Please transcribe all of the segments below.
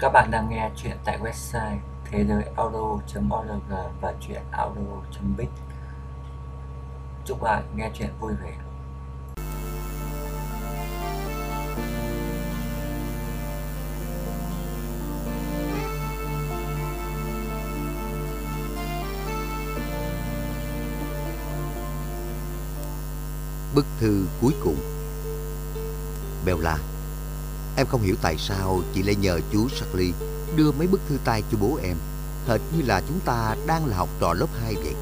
Các bạn đang nghe chuyện tại website thế giới audio.org và chuyện audio.biz Chúc bạn nghe chuyện vui vẻ. Bức thư cuối cùng. Bella Em không hiểu tại sao chị lại nhờ chú Charlie đưa mấy bức thư tay cho bố em. Hệt như là chúng ta đang là học trò lớp 2 vậy.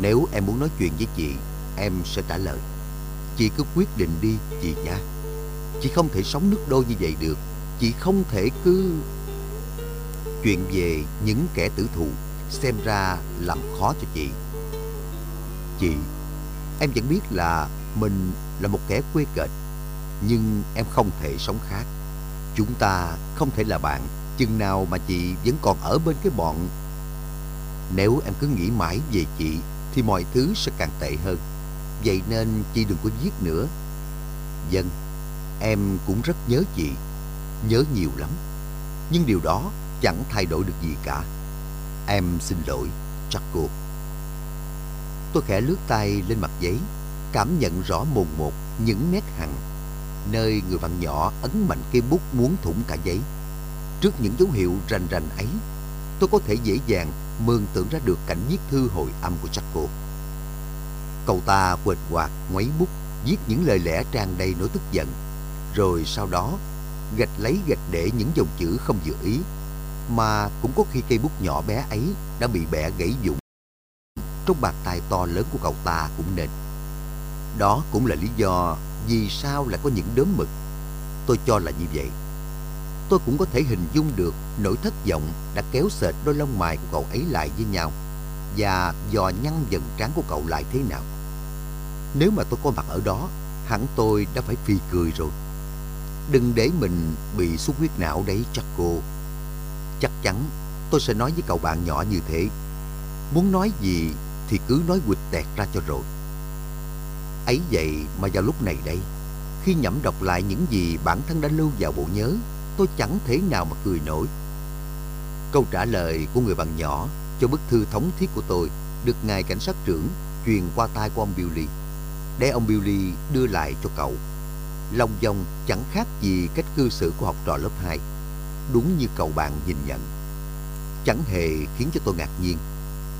Nếu em muốn nói chuyện với chị, Em sẽ trả lời. Chị cứ quyết định đi, chị nha Chị không thể sống nước đôi như vậy được. Chị không thể cứ Chuyện về những kẻ tử thù Xem ra làm khó cho chị. Chị, Em vẫn biết là mình là một kẻ quê kệch nhưng em không thể sống khác. Chúng ta không thể là bạn Chừng nào mà chị vẫn còn ở bên cái bọn. Nếu em cứ nghĩ mãi về chị Thì mọi thứ sẽ càng tệ hơn. Vậy nên chị đừng có giết nữa. Dân Em cũng rất nhớ chị. Nhớ nhiều lắm. Nhưng điều đó chẳng thay đổi được gì cả. Em xin lỗi Jacob Tôi khẽ lướt tay lên mặt giấy, cảm nhận rõ mồn một những nét hằn, nơi người bạn nhỏ ấn mạnh cây bút muốn thủng cả giấy. Trước những dấu hiệu rành rành ấy, tôi có thể dễ dàng mường tượng ra được cảnh viết thư hồi âm của Jaco. Cậu ta quệt quạt, ngoáy bút, viết những lời lẽ tràn đầy nỗi tức giận, rồi sau đó gạch lấy gạch để những dòng chữ không dự ý, mà cũng có khi cây bút nhỏ bé ấy đã bị bẻ gãy dụng. trong bàn tay to lớn của cậu ta cũng nên. Đó cũng là lý do vì sao lại có những đốm mực. Tôi cho là như vậy. Tôi cũng có thể hình dung được nỗi thất vọng đã kéo sệt đôi lông mày của cậu ấy lại với nhau và dò nhăn dần trán của cậu lại thế nào. Nếu mà tôi có mặt ở đó, hẳn tôi đã phải phi cười rồi. Đừng để mình bị xuất huyết não đấy chắc cô. Chắc chắn tôi sẽ nói với cậu bạn nhỏ như thế. Muốn nói gì thì cứ nói quịch tẹt ra cho rồi. Ấy vậy mà vào lúc này đây, khi nhẩm đọc lại những gì bản thân đã lưu vào bộ nhớ, tôi chẳng thể nào mà cười nổi. Câu trả lời của người bạn nhỏ cho bức thư thống thiết của tôi được ngài cảnh sát trưởng truyền qua tai của ông Billy, để ông Billy đưa lại cho cậu. Long dòng chẳng khác gì cách cư xử của học trò lớp 2, đúng như cậu bạn nhìn nhận. Chẳng hề khiến cho tôi ngạc nhiên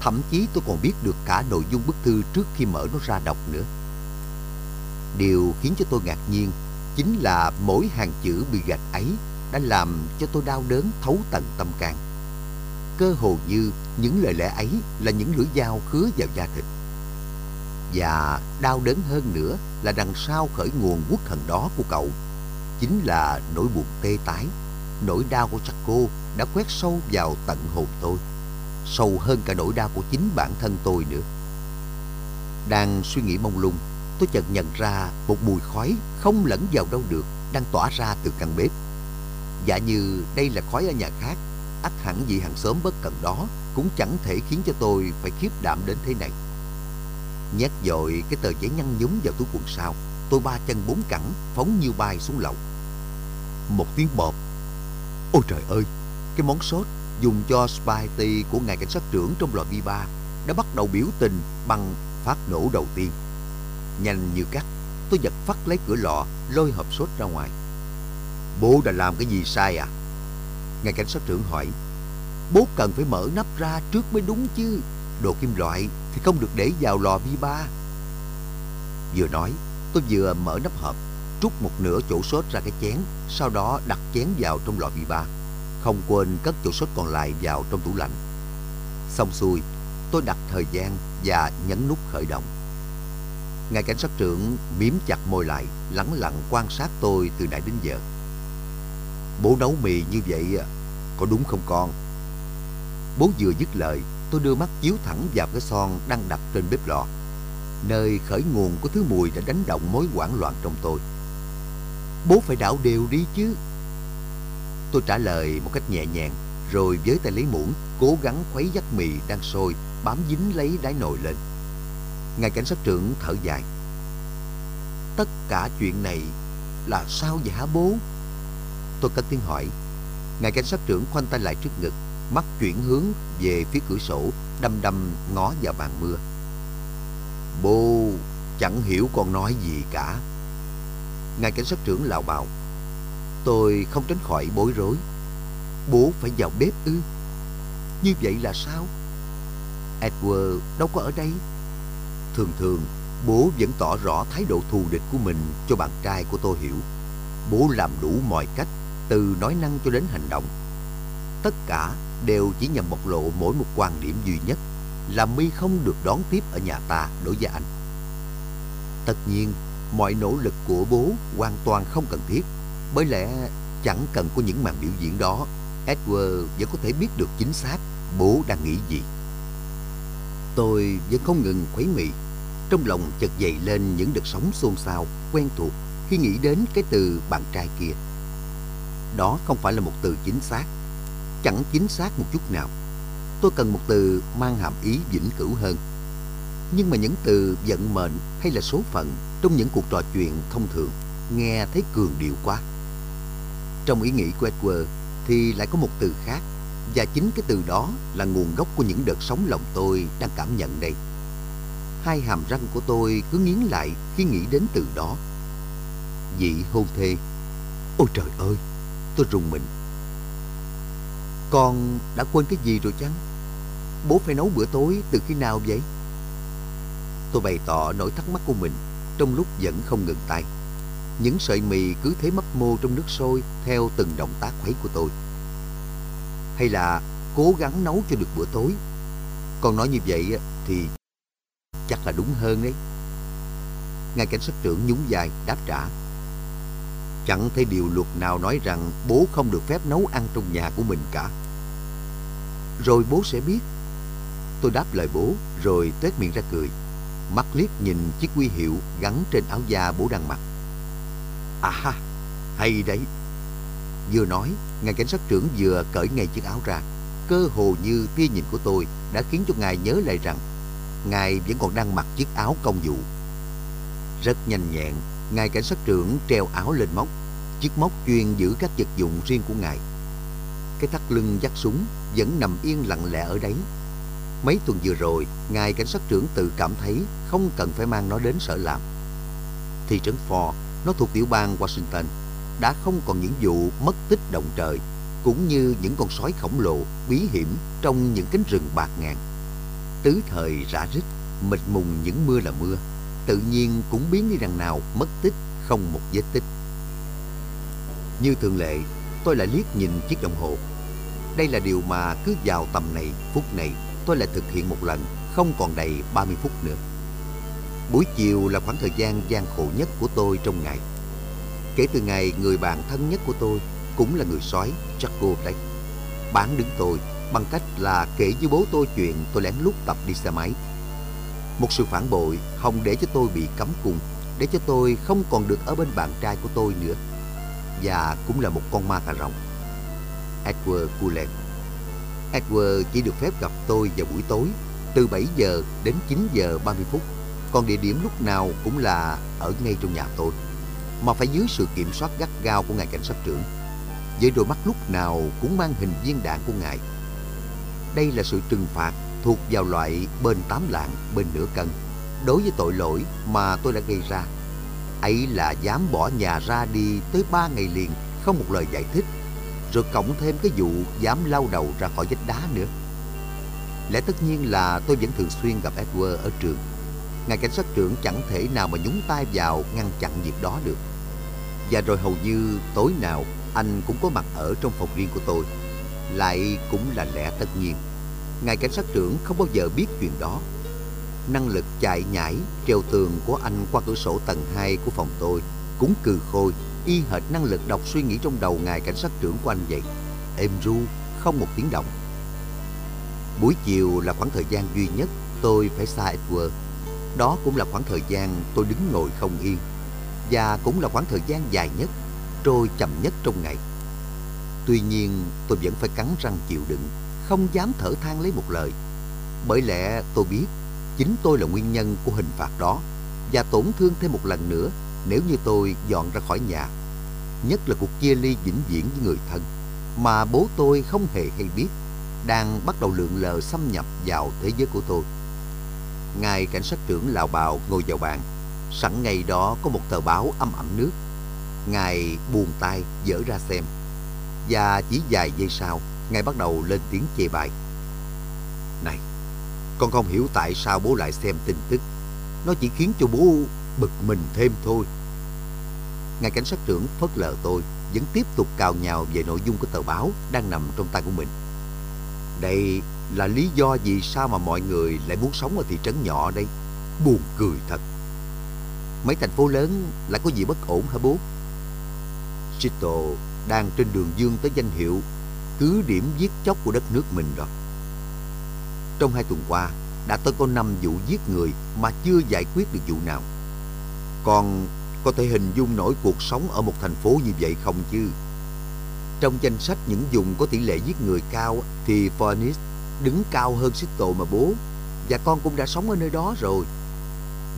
Thậm chí tôi còn biết được cả nội dung bức thư trước khi mở nó ra đọc nữa. Điều khiến cho tôi ngạc nhiên chính là mỗi hàng chữ bị gạch ấy đã làm cho tôi đau đớn thấu tận tâm can. Cơ hồ như những lời lẽ ấy là những lưỡi dao khứa vào da thịt. Và đau đớn hơn nữa là đằng sau khởi nguồn quốc hận đó của cậu chính là nỗi buồn tê tái, nỗi đau của Chaco đã quét sâu vào tận hồn tôi sâu hơn cả nỗi đau của chính bản thân tôi nữa. Đang suy nghĩ mông lung, tôi chợt nhận ra một mùi khói không lẫn vào đâu được đang tỏa ra từ căn bếp. Dạ như đây là khói ở nhà khác, ắt hẳn vì hàng xóm bất cần đó cũng chẳng thể khiến cho tôi phải khiếp đảm đến thế này. Nhét dội cái tờ giấy nhăn nhúm vào túi quần sau, tôi ba chân bốn cẳng phóng như bay xuống lầu. Một tiếng bọt. Ôi trời ơi, cái món sốt dùng cho Spaghetti của ngài cảnh sát trưởng trong lò vi ba đã bắt đầu biểu tình bằng phát nổ đầu tiên. Nhanh như cắt, tôi giật phát lấy cửa lọ, lôi hộp sốt ra ngoài. Bố đã làm cái gì sai à? Ngài cảnh sát trưởng hỏi. Bố cần phải mở nắp ra trước mới đúng chứ. Đồ kim loại thì không được để vào lò vi ba. Vừa nói, tôi vừa mở nắp hộp, trút một nửa chỗ sốt ra cái chén, sau đó đặt chén vào trong lò vi ba không quên cất chỗ sốt còn lại vào trong tủ lạnh. Xong xuôi, tôi đặt thời gian và nhấn nút khởi động. Ngài cảnh sát trưởng miếm chặt môi lại, lắng lặng quan sát tôi từ nãy đến giờ. Bố nấu mì như vậy à, có đúng không con? Bố vừa dứt lời, tôi đưa mắt chiếu thẳng vào cái son đang đặt trên bếp lò, nơi khởi nguồn của thứ mùi đã đánh động mối hoảng loạn trong tôi. Bố phải đảo đều đi chứ, Tôi trả lời một cách nhẹ nhàng, rồi với tay lấy muỗng, cố gắng khuấy dắt mì đang sôi, bám dính lấy đáy nồi lên. Ngài cảnh sát trưởng thở dài. Tất cả chuyện này là sao vậy hả bố? Tôi cất tiếng hỏi. Ngài cảnh sát trưởng khoanh tay lại trước ngực, mắt chuyển hướng về phía cửa sổ, đăm đăm ngó vào màn mưa. Bố chẳng hiểu con nói gì cả. Ngài cảnh sát trưởng lào bào. Tôi không tránh khỏi bối rối. Bố phải vào bếp ư? Như vậy là sao? Edward đâu có ở đây. Thường thường, bố vẫn tỏ rõ thái độ thù địch của mình cho bạn trai của tôi hiểu. Bố làm đủ mọi cách, từ nói năng cho đến hành động. Tất cả đều chỉ nhằm bộc lộ mỗi một quan điểm duy nhất là mi không được đón tiếp ở nhà ta đối với anh. Tất nhiên, mọi nỗ lực của bố hoàn toàn không cần thiết, bởi lẽ chẳng cần có những màn biểu diễn đó, Edward vẫn có thể biết được chính xác bố đang nghĩ gì. Tôi vẫn không ngừng khuấy mị, trong lòng chợt dậy lên những đợt sóng xôn xao, quen thuộc khi nghĩ đến cái từ bạn trai kia. Đó không phải là một từ chính xác, chẳng chính xác một chút nào. Tôi cần một từ mang hàm ý vĩnh cửu hơn. Nhưng mà những từ vận mệnh hay là số phận trong những cuộc trò chuyện thông thường nghe thấy cường điệu quá. Trong ý nghĩ của Edward thì lại có một từ khác và chính cái từ đó là nguồn gốc của những đợt sóng lòng tôi đang cảm nhận đây. Hai hàm răng của tôi cứ nghiến lại khi nghĩ đến từ đó. Vị hôn thê. Ôi trời ơi, tôi rùng mình. Con đã quên cái gì rồi chăng? Bố phải nấu bữa tối từ khi nào vậy? Tôi bày tỏ nỗi thắc mắc của mình trong lúc vẫn không ngừng tay. Những sợi mì cứ thế mấp mô trong nước sôi theo từng động tác khuấy của tôi. Hay là cố gắng nấu cho được bữa tối? Con nói như vậy thì chắc là đúng hơn đấy. Ngài cảnh sát trưởng nhún vai đáp trả. Chẳng thấy điều luật nào nói rằng bố không được phép nấu ăn trong nhà của mình cả. Rồi bố sẽ biết. Tôi đáp lời bố rồi tết miệng ra cười. Mắt liếc nhìn chiếc quy hiệu gắn trên áo da bố đang mặc. À, hay đấy. Vừa nói, ngài cảnh sát trưởng vừa cởi ngay chiếc áo ra. Cơ hồ như tia nhìn của tôi đã khiến cho ngài nhớ lại rằng ngài vẫn còn đang mặc chiếc áo công vụ. Rất nhanh nhẹn, ngài cảnh sát trưởng treo áo lên móc, chiếc móc chuyên giữ các vật dụng riêng của ngài. Cái thắt lưng dắt súng vẫn nằm yên lặng lẽ ở đấy. Mấy tuần vừa rồi, ngài cảnh sát trưởng tự cảm thấy không cần phải mang nó đến sở làm. Thị trấn Ford, nó thuộc tiểu bang Washington, đã không còn những vụ mất tích động trời, cũng như những con sói khổng lồ bí hiểm trong những cánh rừng bạc ngàn. Tứ thời rã rít, mịt mùng những mưa là mưa, tự nhiên cũng biến đi đằng nào mất tích không một vết tích. Như thường lệ, tôi lại liếc nhìn chiếc đồng hồ. Đây là điều mà cứ vào tầm này, phút này, tôi lại thực hiện một lần, không còn đầy 30 phút nữa. Buổi chiều là khoảng thời gian gian khổ nhất của tôi trong ngày. Kể từ ngày người bạn thân nhất của tôi cũng là người sói Jaco Black bán đứng tôi bằng cách là kể với bố tôi chuyện tôi lén lút tập đi xe máy. Một sự phản bội không để cho tôi bị cấm cung, để cho tôi không còn được ở bên bạn trai của tôi nữa. Và cũng là một con ma cà rồng. Edward Cullen Edward chỉ được phép gặp tôi vào buổi tối từ 7 giờ đến 9 giờ 30 phút. Còn địa điểm lúc nào cũng là ở ngay trong nhà tôi. Mà phải dưới sự kiểm soát gắt gao của ngài cảnh sát trưởng. Với đôi mắt lúc nào cũng mang hình viên đạn của ngài. Đây là sự trừng phạt thuộc vào loại bên tám lạng, bên nửa cân. Đối với tội lỗi mà tôi đã gây ra. Ấy là dám bỏ nhà ra đi tới ba ngày liền không một lời giải thích rồi cộng thêm cái vụ dám lao đầu ra khỏi vách đá nữa. Lẽ tất nhiên là tôi vẫn thường xuyên gặp Edward ở trường. Ngài cảnh sát trưởng chẳng thể nào mà nhúng tay vào ngăn chặn việc đó được. Và rồi hầu như tối nào anh cũng có mặt ở trong phòng riêng của tôi. Lại cũng là lẽ tất nhiên. Ngài cảnh sát trưởng không bao giờ biết chuyện đó. Năng lực chạy nhảy, treo tường của anh qua cửa sổ tầng 2 của phòng tôi cũng cừ khôi y hệt năng lực đọc suy nghĩ trong đầu ngài cảnh sát trưởng của anh vậy. Êm ru, không một tiếng động. Buổi chiều là khoảng thời gian duy nhất tôi phải xa Edward. Đó cũng là khoảng thời gian tôi đứng ngồi không yên. Và cũng là khoảng thời gian dài nhất, trôi chậm nhất trong ngày. Tuy nhiên, tôi vẫn phải cắn răng chịu đựng, không dám thở than lấy một lời. Bởi lẽ tôi biết, chính tôi là nguyên nhân của hình phạt đó và tổn thương thêm một lần nữa nếu như tôi dọn ra khỏi nhà, nhất là cuộc chia ly vĩnh viễn với người thân. mà bố tôi không hề hay biết đang bắt đầu lượn lờ xâm nhập vào thế giới của tôi. Ngài cảnh sát trưởng Lào Bào ngồi vào bàn, sẵn ngày đó có một tờ báo âm ẩm nước. Ngài buồn tay dở ra xem, và chỉ vài giây sau, Ngài bắt đầu lên tiếng chê bai. Này, con không hiểu tại sao bố lại xem tin tức. Nó chỉ khiến cho bố bực mình thêm thôi. Ngài cảnh sát trưởng phớt lờ tôi, vẫn tiếp tục cào nhào về nội dung của tờ báo đang nằm trong tay của mình. Đây là lý do vì sao mà mọi người lại muốn sống ở thị trấn nhỏ đây. Buồn cười thật. Mấy thành phố lớn lại có gì bất ổn hả bố? shito đang trên đường dương tới danh hiệu cứ điểm giết chóc của đất nước mình rồi. Trong hai tuần qua, đã tới có năm vụ giết người mà chưa giải quyết được vụ nào. Còn có thể hình dung nổi cuộc sống ở một thành phố như vậy không chứ? Trong danh sách những vùng có tỷ lệ giết người cao thì Phoenix đứng cao hơn Seattle mà bố. Và con cũng đã sống ở nơi đó rồi.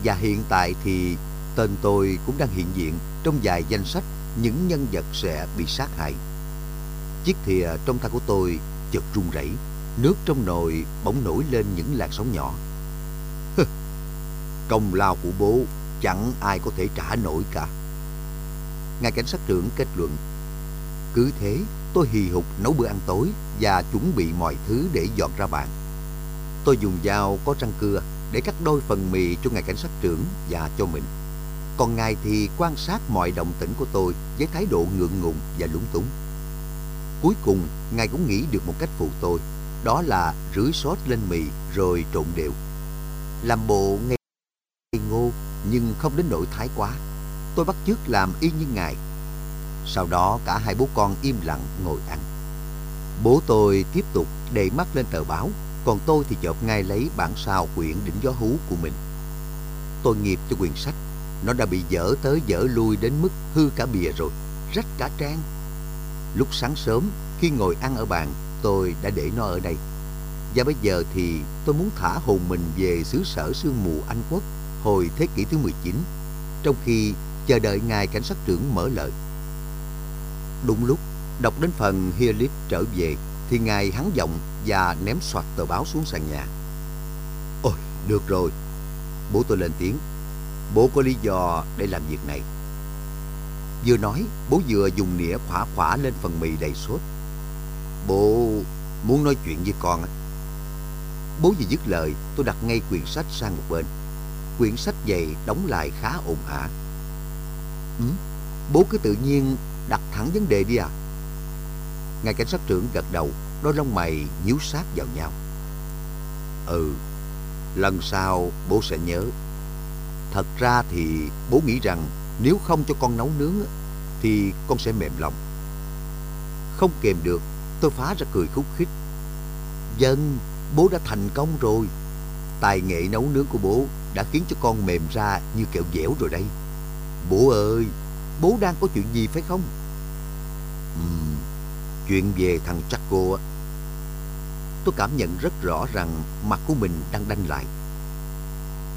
Và hiện tại thì tên tôi cũng đang hiện diện trong vài danh sách những nhân vật sẽ bị sát hại. Chiếc thìa trong tay của tôi chợt run rẩy, nước trong nồi bỗng nổi lên những làn sóng nhỏ. Công lao của bố chẳng ai có thể trả nổi cả. Ngài cảnh sát trưởng kết luận, cứ thế tôi hì hục nấu bữa ăn tối và chuẩn bị mọi thứ để dọn ra bàn. Tôi dùng dao có răng cưa để cắt đôi phần mì cho ngài cảnh sát trưởng và cho mình. Còn ngài thì quan sát mọi động tĩnh của tôi với thái độ ngượng ngùng và lúng túng. Cuối cùng, ngài cũng nghĩ được một cách phụ tôi, đó là rưới sốt lên mì rồi trộn đều. Làm bộ ngây ngô nhưng không đến nỗi thái quá. Tôi bắt chước làm y như ngài. Sau đó cả hai bố con im lặng ngồi ăn. Bố tôi tiếp tục để mắt lên tờ báo, còn tôi thì chộp ngay lấy bản sao quyển đỉnh gió hú của mình. Tôi nghiệp cho quyển sách, nó đã bị dở tới dở lui đến mức hư cả bìa rồi, rách cả trang. Lúc sáng sớm, khi ngồi ăn ở bàn, tôi đã để nó ở đây. Và bây giờ thì tôi muốn thả hồn mình về xứ sở sương mù Anh Quốc hồi thế kỷ thứ 19, trong khi chờ đợi ngài cảnh sát trưởng mở lời. Đúng lúc, đọc đến phần Hielip trở về, thì ngài hắn giọng và ném soạt tờ báo xuống sàn nhà. Ôi, được rồi. Bố tôi lên tiếng. Bố có lý do để làm việc này. Vừa nói, bố vừa dùng nĩa khỏa khỏa lên phần mì đầy sốt. Bố muốn nói chuyện với con á. Bố vừa dứt lời, tôi đặt ngay quyển sách sang một bên. Quyển sách dày đóng lại khá ồn ả. Ừ, bố cứ tự nhiên đặt thẳng vấn đề đi à. Ngài cảnh sát trưởng gật đầu, đôi lông mày nhíu sát vào nhau. Ừ, lần sau bố sẽ nhớ. Thật ra thì bố nghĩ rằng nếu không cho con nấu nướng thì con sẽ mềm lòng. Không kèm được, tôi phá ra cười khúc khích. Dân, bố đã thành công rồi. Tài nghệ nấu nướng của bố đã khiến cho con mềm ra như kẹo dẻo rồi đây. Bố ơi, bố đang có chuyện gì phải không? Uhm, chuyện về thằng Chaco á. Tôi cảm nhận rất rõ rằng mặt của mình đang đanh lại.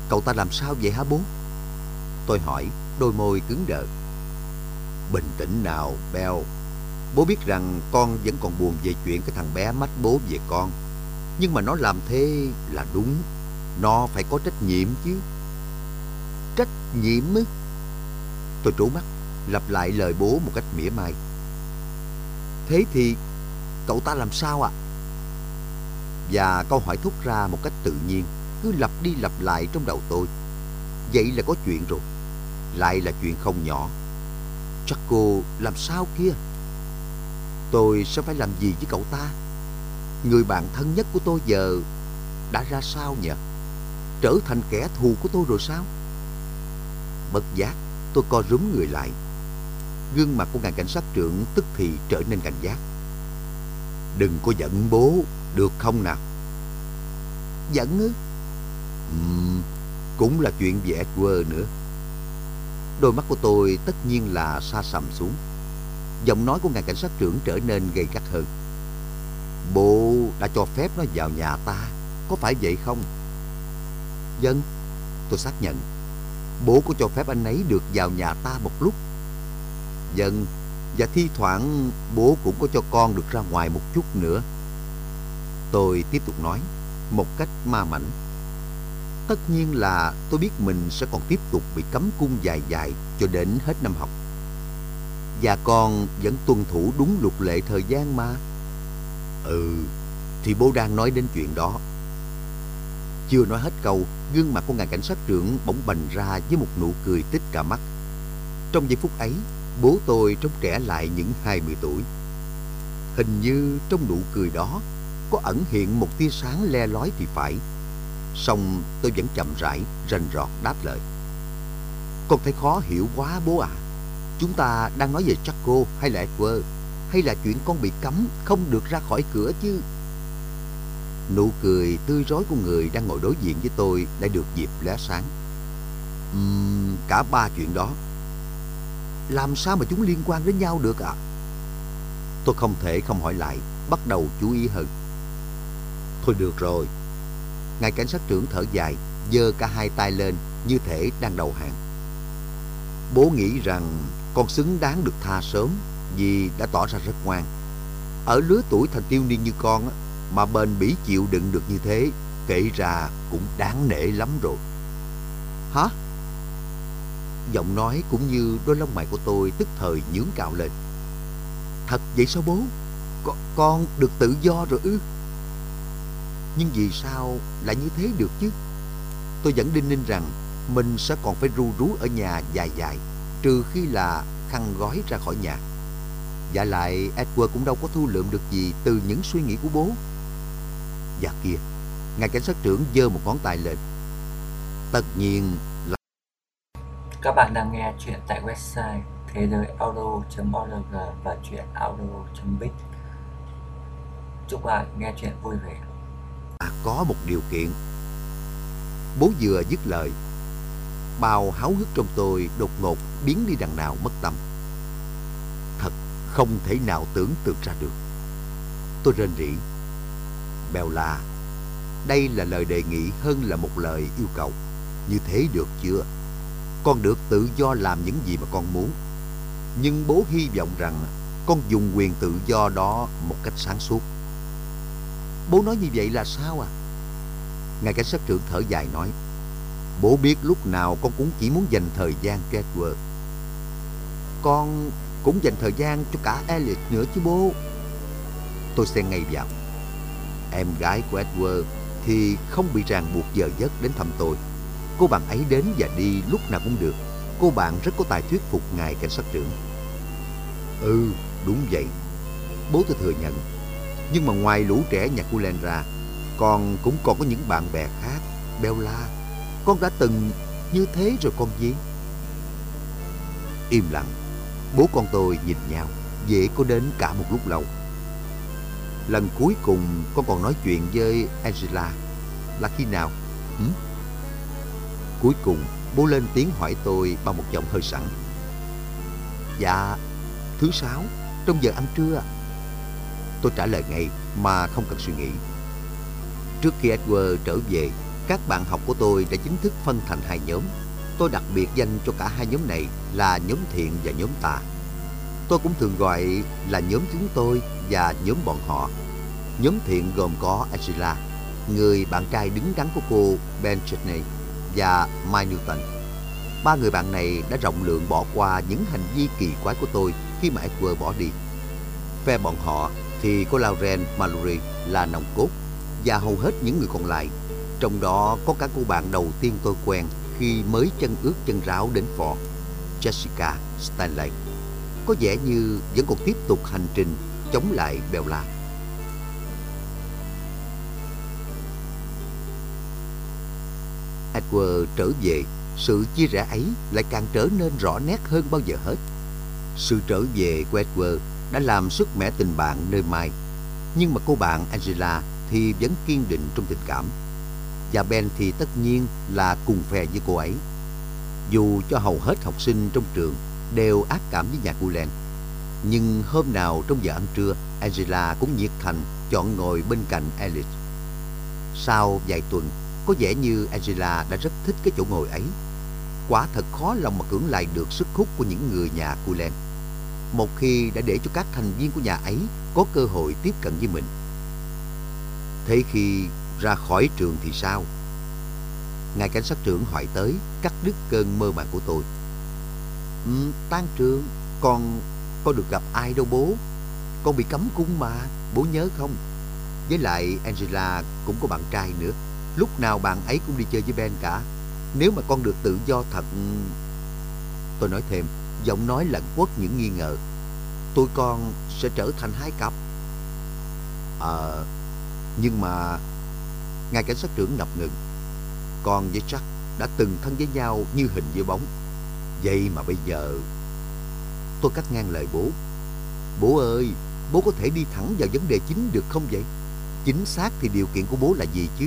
Cậu ta làm sao vậy hả bố? Tôi hỏi, đôi môi cứng đờ. Bình tĩnh nào, beo Bố biết rằng con vẫn còn buồn về chuyện cái thằng bé mách bố về con. Nhưng mà nó làm thế là đúng. Nó phải có trách nhiệm chứ. Trách nhiệm ư? Tôi trố mắt, lặp lại lời bố một cách mỉa mai. Thế thì cậu ta làm sao ạ? À? Và câu hỏi thúc ra một cách tự nhiên, cứ lặp đi lặp lại trong đầu tôi. Vậy là có chuyện rồi. Lại là chuyện không nhỏ. Chắc cô làm sao kia? Tôi sẽ phải làm gì với cậu ta? Người bạn thân nhất của tôi giờ đã ra sao nhỉ? Trở thành kẻ thù của tôi rồi sao? Bất giác, tôi co rúm người lại. Gương mặt của ngài cảnh sát trưởng tức thì trở nên cảnh giác. Đừng có giận bố, được không nào? Giận ư? Uhm, cũng là chuyện vẽ quơ nữa. Đôi mắt của tôi tất nhiên là xa sầm xuống. Giọng nói của ngài cảnh sát trưởng trở nên gay gắt hơn. Bố đã cho phép nó vào nhà ta, có phải vậy không? Dân, tôi xác nhận. Bố có cho phép anh ấy được vào nhà ta một lúc. Dân, Và thi thoảng bố cũng có cho con được ra ngoài một chút nữa. Tôi tiếp tục nói, một cách ma mảnh. Tất nhiên là tôi biết mình sẽ còn tiếp tục bị cấm cung dài dài cho đến hết năm học. Và con vẫn tuân thủ đúng luật lệ thời gian mà. Ừ, thì bố đang nói đến chuyện đó. Chưa nói hết câu, gương mặt của ngài cảnh sát trưởng bỗng bành ra với một nụ cười tích cả mắt. Trong giây phút ấy, bố tôi trông trẻ lại những 20 tuổi. Hình như trong nụ cười đó có ẩn hiện một tia sáng le lói thì phải. Xong tôi vẫn chậm rãi, rành rọt đáp lời. Con thấy khó hiểu quá bố à. Chúng ta đang nói về Chaco hay là Edward? Hay là chuyện con bị cấm không được ra khỏi cửa chứ? Nụ cười tươi rói của người đang ngồi đối diện với tôi đã được dịp lóe sáng. Uhm, cả ba chuyện đó. Làm sao mà chúng liên quan đến nhau được ạ? À? Tôi không thể không hỏi lại, bắt đầu chú ý hơn. Thôi được rồi. Ngài cảnh sát trưởng thở dài, giơ cả hai tay lên như thể đang đầu hàng. Bố nghĩ rằng con xứng đáng được tha sớm vì đã tỏ ra rất ngoan. Ở lứa tuổi thành tiêu niên như con mà bền bỉ chịu đựng được như thế, kể ra cũng đáng nể lắm rồi. Hả? Giọng nói cũng như đôi lông mày của tôi tức thời nhướng cạo lên. Thật vậy sao bố? Con, con được tự do rồi ư? Nhưng vì sao lại như thế được chứ? Tôi vẫn đinh ninh rằng mình sẽ còn phải ru rú ở nhà dài dài, trừ khi là khăn gói ra khỏi nhà. Và lại Edward cũng đâu có thu lượm được gì từ những suy nghĩ của bố. Và kia, ngài cảnh sát trưởng giơ một ngón tay lên. Tất nhiên là... Các bạn đang nghe chuyện tại website thế giới audio.org và chuyện audio.biz Chúc bạn nghe chuyện vui vẻ. À, có một điều kiện. Bố vừa dứt lời, bao háo hức trong tôi đột ngột biến đi đằng nào mất tâm. Thật không thể nào tưởng tượng ra được. Tôi rên rỉ. Bella, đây là lời đề nghị hơn là một lời yêu cầu. Như thế được chưa? Con được tự do làm những gì mà con muốn. Nhưng bố hy vọng rằng con dùng quyền tự do đó một cách sáng suốt. Bố nói như vậy là sao à? Ngài cảnh sát trưởng thở dài nói. Bố biết lúc nào con cũng chỉ muốn dành thời gian cho Edward. Con cũng dành thời gian cho cả Elliot nữa chứ bố. Tôi xen ngay vào. Em gái của Edward thì không bị ràng buộc giờ giấc đến thăm tôi. Cô bạn ấy đến và đi lúc nào cũng được. Cô bạn rất có tài thuyết phục ngài cảnh sát trưởng. Ừ, đúng vậy. Bố tôi thừa nhận. Nhưng mà ngoài lũ trẻ nhà cô Len ra, con cũng còn có những bạn bè khác. Bella, con đã từng như thế rồi con gì? Im lặng, bố con tôi nhìn nhau, dễ có đến cả một lúc lâu. Lần cuối cùng con còn nói chuyện với Angela là khi nào? ừ? Cuối cùng bố lên tiếng hỏi tôi bằng một giọng hơi sẵn. Dạ, thứ sáu, trong giờ ăn trưa. Tôi trả lời ngay mà không cần suy nghĩ. Trước khi Edward trở về, các bạn học của tôi đã chính thức phân thành hai nhóm. Tôi đặc biệt danh cho cả hai nhóm này là nhóm thiện và nhóm tà. Tôi cũng thường gọi là nhóm chúng tôi và nhóm bọn họ. Nhóm thiện gồm có Angela, người bạn trai đứng đắn của cô Ben và Mike Newton. Ba người bạn này đã rộng lượng bỏ qua những hành vi kỳ quái của tôi khi mà Edward bỏ đi. Phe bọn họ thì có Lauren Mallory là nòng cốt và hầu hết những người còn lại. Trong đó có cả cô bạn đầu tiên tôi quen khi mới chân ướt chân ráo đến phò, Jessica Stanley. Có vẻ như vẫn còn tiếp tục hành trình chống lại Bella. Edward trở về, sự chia rẽ ấy lại càng trở nên rõ nét hơn bao giờ hết. Sự trở về của Edward đã làm sức mẻ tình bạn nơi Mai. Nhưng mà cô bạn Angela thì vẫn kiên định trong tình cảm. Và Ben thì tất nhiên là cùng phe với cô ấy. Dù cho hầu hết học sinh trong trường đều ác cảm với nhà cô Len. Nhưng hôm nào trong giờ ăn trưa, Angela cũng nhiệt thành chọn ngồi bên cạnh Alice. Sau vài tuần, có vẻ như Angela đã rất thích cái chỗ ngồi ấy. Quả thật khó lòng mà cưỡng lại được sức hút của những người nhà Culen một khi đã để cho các thành viên của nhà ấy có cơ hội tiếp cận với mình. Thế khi ra khỏi trường thì sao? Ngài cảnh sát trưởng hỏi tới cắt đứt cơn mơ màng của tôi. Ừ, tan trường, con, con được gặp ai đâu bố. Con bị cấm cung mà, bố nhớ không? Với lại Angela cũng có bạn trai nữa. Lúc nào bạn ấy cũng đi chơi với Ben cả. Nếu mà con được tự do thật... Ừ, tôi nói thêm, giọng nói lẫn quất những nghi ngờ. Tôi con sẽ trở thành hai cặp. Ờ, nhưng mà... Ngài cảnh sát trưởng ngập ngừng. Con với Jack đã từng thân với nhau như hình với bóng. Vậy mà bây giờ... Tôi cắt ngang lời bố. Bố ơi, bố có thể đi thẳng vào vấn đề chính được không vậy? Chính xác thì điều kiện của bố là gì chứ?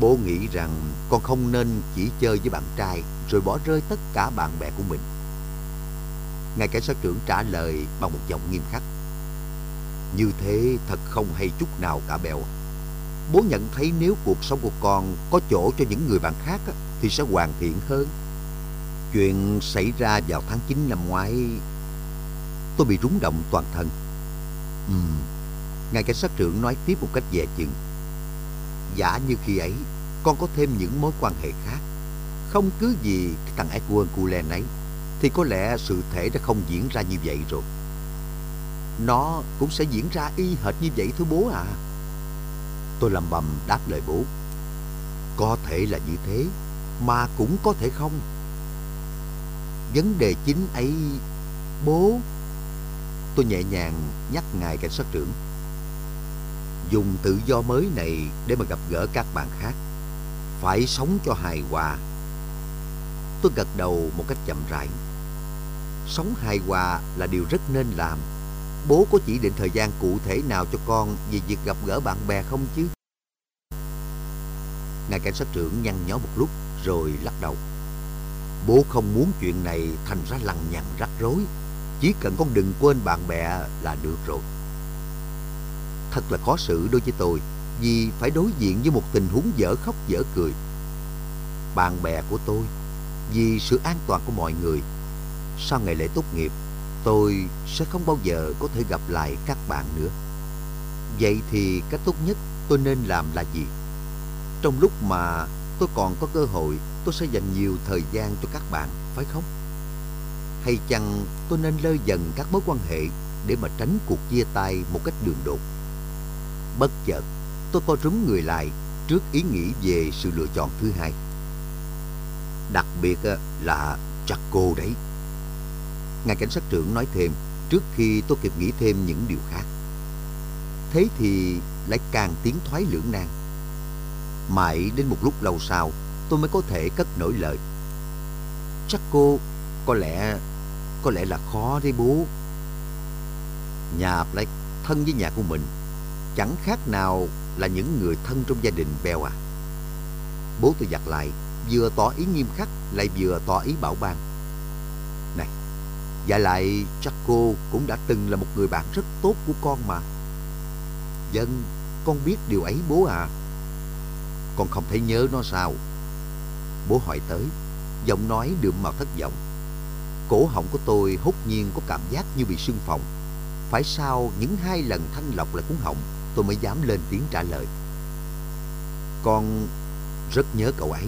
Bố nghĩ rằng con không nên chỉ chơi với bạn trai rồi bỏ rơi tất cả bạn bè của mình. Ngài cảnh sát trưởng trả lời bằng một giọng nghiêm khắc. Như thế thật không hay chút nào cả bèo. Bố nhận thấy nếu cuộc sống của con có chỗ cho những người bạn khác thì sẽ hoàn thiện hơn. Chuyện xảy ra vào tháng 9 năm ngoái, tôi bị rúng động toàn thân. Ừm, Ngài cảnh sát trưởng nói tiếp một cách dè chừng. Giả như khi ấy, con có thêm những mối quan hệ khác. Không cứ gì cái thằng Edward Cullen ấy, thì có lẽ sự thể đã không diễn ra như vậy rồi. Nó cũng sẽ diễn ra y hệt như vậy thôi bố à. Tôi lầm bầm đáp lời bố. Có thể là như thế, mà cũng có thể không. Vấn đề chính ấy, bố... Tôi nhẹ nhàng nhắc ngài cảnh sát trưởng dùng tự do mới này để mà gặp gỡ các bạn khác. Phải sống cho hài hòa. Tôi gật đầu một cách chậm rãi. Sống hài hòa là điều rất nên làm. Bố có chỉ định thời gian cụ thể nào cho con về việc gặp gỡ bạn bè không chứ? Ngài cảnh sát trưởng nhăn nhó một lúc rồi lắc đầu. Bố không muốn chuyện này thành ra lằng nhằng rắc rối. Chỉ cần con đừng quên bạn bè là được rồi. Thật là khó xử đối với tôi vì phải đối diện với một tình huống dở khóc dở cười. Bạn bè của tôi, vì sự an toàn của mọi người, sau ngày lễ tốt nghiệp, tôi sẽ không bao giờ có thể gặp lại các bạn nữa. Vậy thì cách tốt nhất tôi nên làm là gì? Trong lúc mà tôi còn có cơ hội, tôi sẽ dành nhiều thời gian cho các bạn, phải không? Hay chăng tôi nên lơi dần các mối quan hệ để mà tránh cuộc chia tay một cách đường đột? Bất chợt, tôi co rúm người lại trước ý nghĩ về sự lựa chọn thứ hai. Đặc biệt ờ, là Chaco đấy. Ngài cảnh sát trưởng nói thêm trước khi tôi kịp nghĩ thêm những điều khác. Thế thì lại càng tiến thoái lưỡng nan. Mãi đến một lúc lâu sau, tôi mới có thể cất nổi lời. Chaco có lẽ, có lẽ là khó đấy bố. Nhà Black thân với nhà của mình chẳng khác nào là những người thân trong gia đình bèo à. Bố tôi giặt lại, vừa tỏ ý nghiêm khắc lại vừa tỏ ý bảo ban. Này, và lại chắc cô cũng đã từng là một người bạn rất tốt của con mà. Dân, con biết điều ấy bố à. Con không thể nhớ nó sao? Bố hỏi tới, giọng nói đượm màu thất vọng. Cổ họng của tôi hốt nhiên có cảm giác như bị sưng phồng. Phải sao những hai lần thanh lọc lại cuốn họng tôi mới dám lên tiếng trả lời. Con rất nhớ cậu ấy.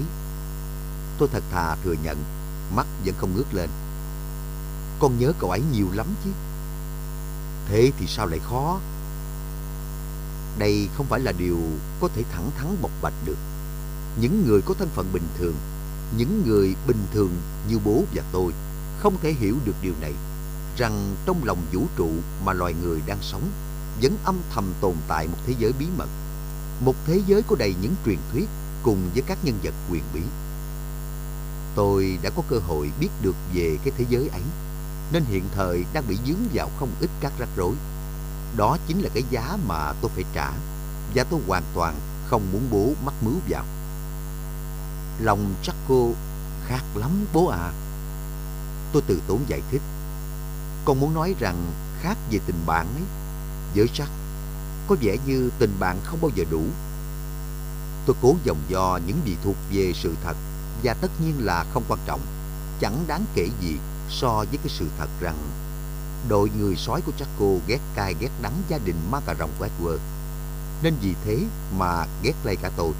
Tôi thật thà thừa nhận, mắt vẫn không ngước lên. Con nhớ cậu ấy nhiều lắm chứ. Thế thì sao lại khó? Đây không phải là điều có thể thẳng thắn bộc bạch được. Những người có thân phận bình thường, những người bình thường như bố và tôi không thể hiểu được điều này, rằng trong lòng vũ trụ mà loài người đang sống vẫn âm thầm tồn tại một thế giới bí mật, một thế giới có đầy những truyền thuyết cùng với các nhân vật quyền bí. Tôi đã có cơ hội biết được về cái thế giới ấy, nên hiện thời đang bị dướng vào không ít các rắc rối. Đó chính là cái giá mà tôi phải trả, và tôi hoàn toàn không muốn bố mắc mướu vào. Lòng chắc cô khác lắm bố à. Tôi từ tốn giải thích. Con muốn nói rằng khác về tình bạn ấy với sắc Có vẻ như tình bạn không bao giờ đủ Tôi cố dòng do những gì thuộc về sự thật Và tất nhiên là không quan trọng Chẳng đáng kể gì so với cái sự thật rằng đội người sói của Jacko ghét cay ghét đắng gia đình ma cà rồng của Edward. Nên vì thế mà ghét lây cả tôi.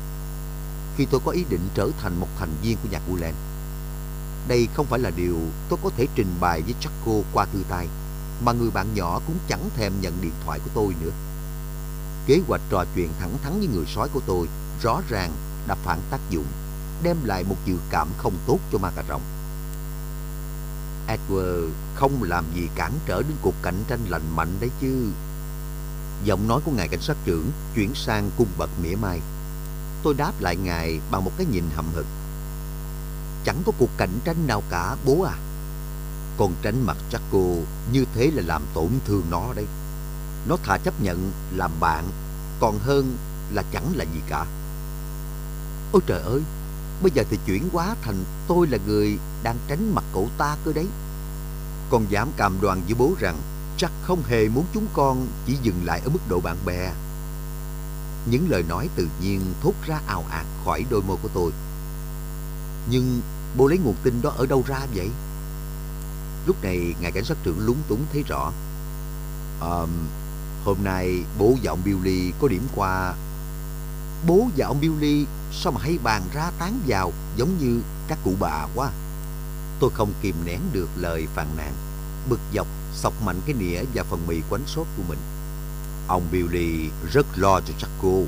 Khi tôi có ý định trở thành một thành viên của nhạc Gulen Đây không phải là điều tôi có thể trình bày với Jacko qua thư tay, mà người bạn nhỏ cũng chẳng thèm nhận điện thoại của tôi nữa. Kế hoạch trò chuyện thẳng thắn với người sói của tôi rõ ràng đã phản tác dụng, đem lại một dự cảm không tốt cho ma cà rồng. Edward không làm gì cản trở đến cuộc cạnh tranh lành mạnh đấy chứ. Giọng nói của ngài cảnh sát trưởng chuyển sang cung bậc mỉa mai. Tôi đáp lại ngài bằng một cái nhìn hậm hực. Chẳng có cuộc cạnh tranh nào cả, bố à. Còn tránh mặt Jaco như thế là làm tổn thương nó đấy. Nó thà chấp nhận làm bạn, còn hơn là chẳng là gì cả. Ôi trời ơi, bây giờ thì chuyển quá thành tôi là người đang tránh mặt cậu ta cơ đấy. Con dám cam đoan với bố rằng chắc không hề muốn chúng con chỉ dừng lại ở mức độ bạn bè. Những lời nói tự nhiên thốt ra ào ạt khỏi đôi môi của tôi. Nhưng bố lấy nguồn tin đó ở đâu ra vậy? Lúc này ngài cảnh sát trưởng lúng túng thấy rõ. À, hôm nay bố và ông Billy có điểm qua. Bố và ông Billy sao mà hay bàn ra tán vào giống như các cụ bà quá. Tôi không kìm nén được lời phàn nàn, bực dọc sọc mạnh cái nĩa và phần mì quánh sốt của mình. Ông Billy rất lo cho Jaco.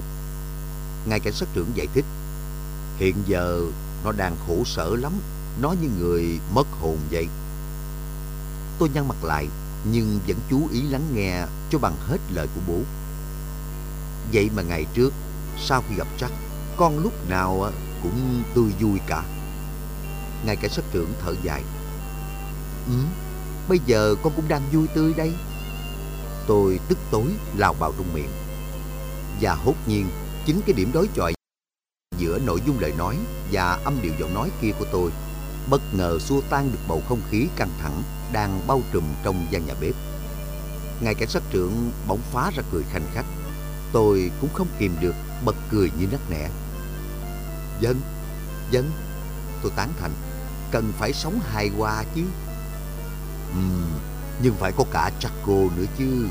Ngài cảnh sát trưởng giải thích, hiện giờ nó đang khổ sở lắm, nó như người mất hồn vậy. Tôi nhăn mặt lại, nhưng vẫn chú ý lắng nghe cho bằng hết lời của bố. Vậy mà ngày trước, sau khi gặp Jack, con lúc nào à, cũng tươi vui cả. Ngài cảnh sát trưởng thở dài. Ừ, bây giờ con cũng đang vui tươi đây. Tôi tức tối lao vào trong miệng. Và hốt nhiên, chính cái điểm đối chọi giữa nội dung lời nói và âm điệu giọng nói kia của tôi bất ngờ xua tan được bầu không khí căng thẳng đang bao trùm trong gian nhà bếp. Ngài cảnh sát trưởng bỗng phá ra cười khanh khách. Tôi cũng không kìm được bật cười như nấc nẻ. Dân, dân, tôi tán thành, cần phải sống hài hòa chứ. Ừm, nhưng phải có cả Chaco nữa chứ.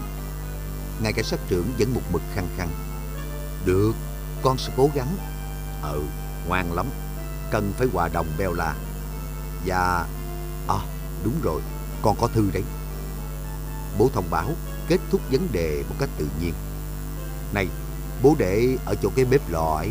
Ngài cảnh sát trưởng vẫn một mực khăng khăng. Được, con sẽ cố gắng. Ừ, ngoan lắm, cần phải hòa đồng beo la. Và... Dạ, à, đúng rồi, con có thư đấy. Bố thông báo kết thúc vấn đề một cách tự nhiên. Này, bố để ở chỗ cái bếp lò ấy